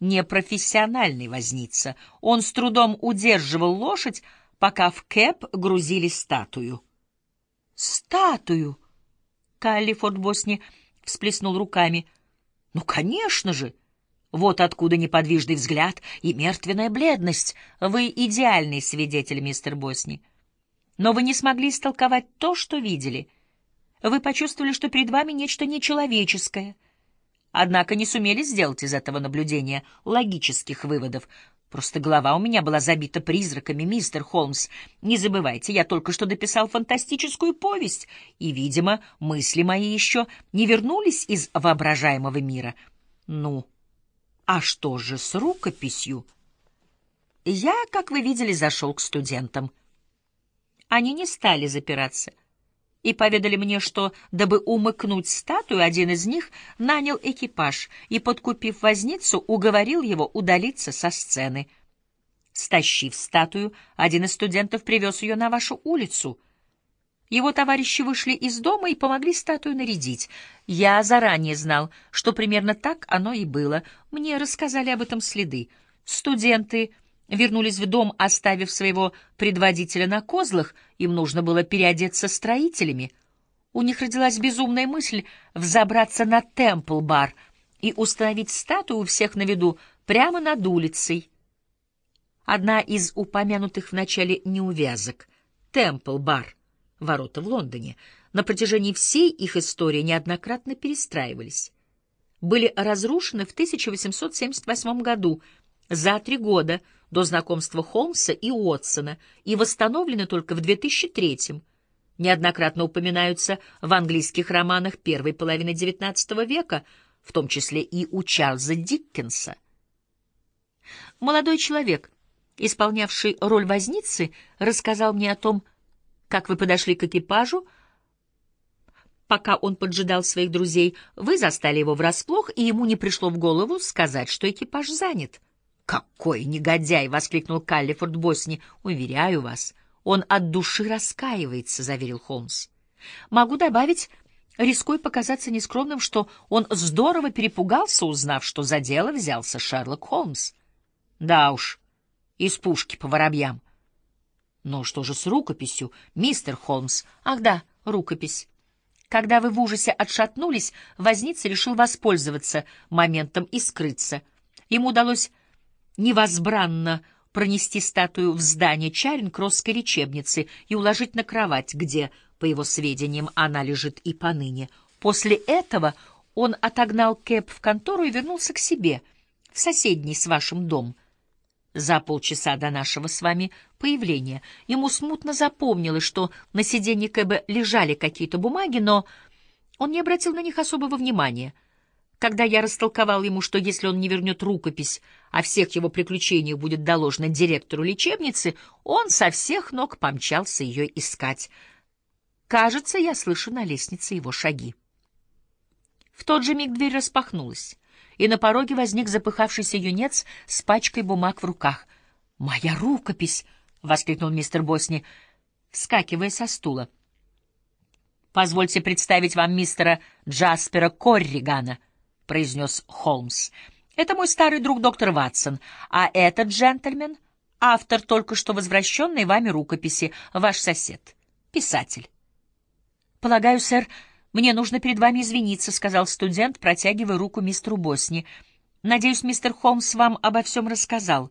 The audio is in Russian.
непрофессиональный возница. Он с трудом удерживал лошадь, пока в кэп грузили статую. «Статую!» — Каллифорд Босни всплеснул руками. «Ну, конечно же!» Вот откуда неподвижный взгляд и мертвенная бледность. Вы идеальный свидетель, мистер Босни. Но вы не смогли истолковать то, что видели. Вы почувствовали, что перед вами нечто нечеловеческое. Однако не сумели сделать из этого наблюдения логических выводов. Просто голова у меня была забита призраками, мистер Холмс. Не забывайте, я только что дописал фантастическую повесть, и, видимо, мысли мои еще не вернулись из воображаемого мира. Ну... А что же с рукописью? Я, как вы видели, зашел к студентам. Они не стали запираться и поведали мне, что, дабы умыкнуть статую, один из них нанял экипаж и, подкупив возницу, уговорил его удалиться со сцены. Стащив статую, один из студентов привез ее на вашу улицу — его товарищи вышли из дома и помогли статую нарядить. Я заранее знал, что примерно так оно и было. Мне рассказали об этом следы. Студенты вернулись в дом, оставив своего предводителя на козлах. Им нужно было переодеться строителями. У них родилась безумная мысль взобраться на Темпл-бар и установить статую у всех на виду прямо над улицей. Одна из упомянутых в начале неувязок — Темпл-бар ворота в Лондоне, на протяжении всей их истории неоднократно перестраивались. Были разрушены в 1878 году, за три года до знакомства Холмса и Уотсона, и восстановлены только в 2003 неоднократно упоминаются в английских романах первой половины XIX века, в том числе и у Чарльза Диккенса. Молодой человек, исполнявший роль возницы, рассказал мне о том, как вы подошли к экипажу, пока он поджидал своих друзей, вы застали его врасплох, и ему не пришло в голову сказать, что экипаж занят. «Какой негодяй!» — воскликнул Каллифорд Босни. «Уверяю вас, он от души раскаивается», — заверил Холмс. «Могу добавить, рискуя показаться нескромным, что он здорово перепугался, узнав, что за дело взялся Шерлок Холмс. Да уж, из пушки по воробьям. Но что же с рукописью, мистер Холмс? Ах да, рукопись. Когда вы в ужасе отшатнулись, возница решил воспользоваться моментом и скрыться. Ему удалось невозбранно пронести статую в здание Чаринг-Россской лечебницы и уложить на кровать, где, по его сведениям, она лежит и поныне. После этого он отогнал Кэп в контору и вернулся к себе, в соседний с вашим дом — за полчаса до нашего с вами появления. Ему смутно запомнилось, что на сиденье Кэба лежали какие-то бумаги, но он не обратил на них особого внимания. Когда я растолковал ему, что если он не вернет рукопись, о всех его приключениях будет доложено директору лечебницы, он со всех ног помчался ее искать. Кажется, я слышу на лестнице его шаги. В тот же миг дверь распахнулась и на пороге возник запыхавшийся юнец с пачкой бумаг в руках. «Моя рукопись!» — воскликнул мистер Босни, вскакивая со стула. «Позвольте представить вам мистера Джаспера Корригана», — произнес Холмс. «Это мой старый друг доктор Ватсон, а этот джентльмен — автор только что возвращенной вами рукописи, ваш сосед, писатель». «Полагаю, сэр, «Мне нужно перед вами извиниться», — сказал студент, протягивая руку мистеру Босни. «Надеюсь, мистер Холмс вам обо всем рассказал».